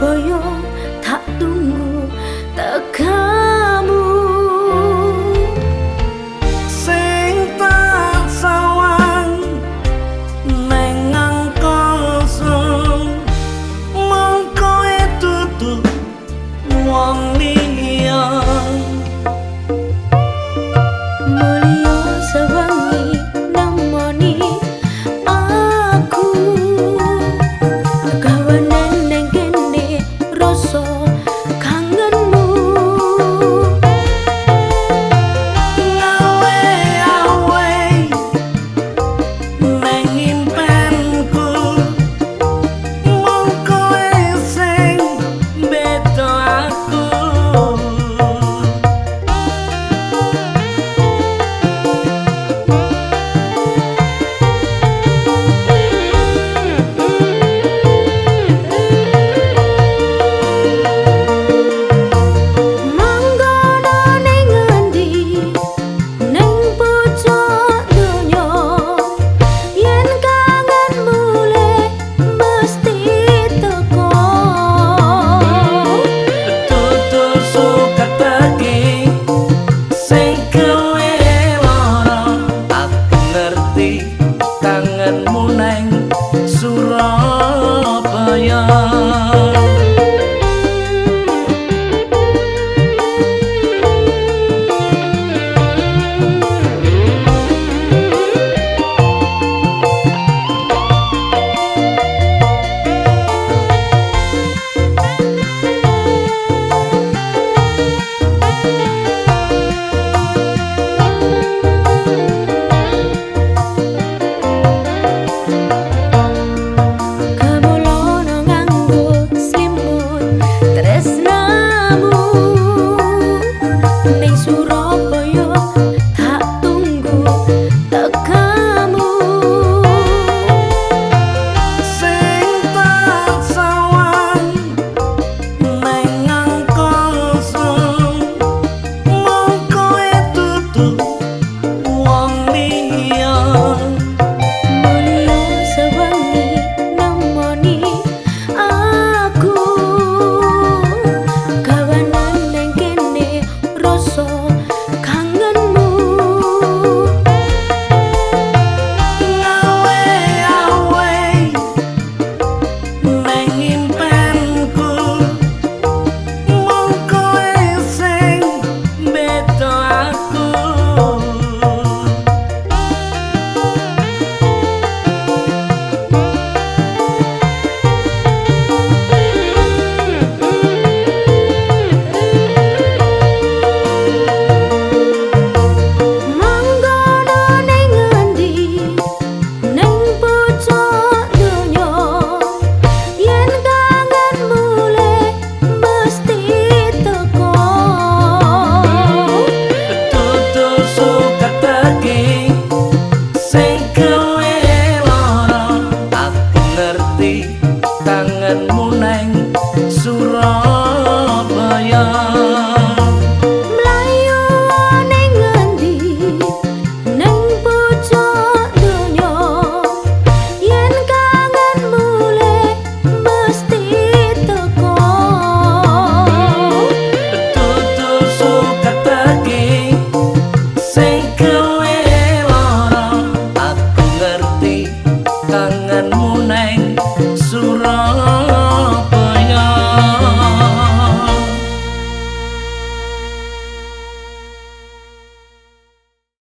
boyo, tak tunggu, tak kamu. Sing tak sawang neng angkol sung. Mongko itu tuh wong muôn anh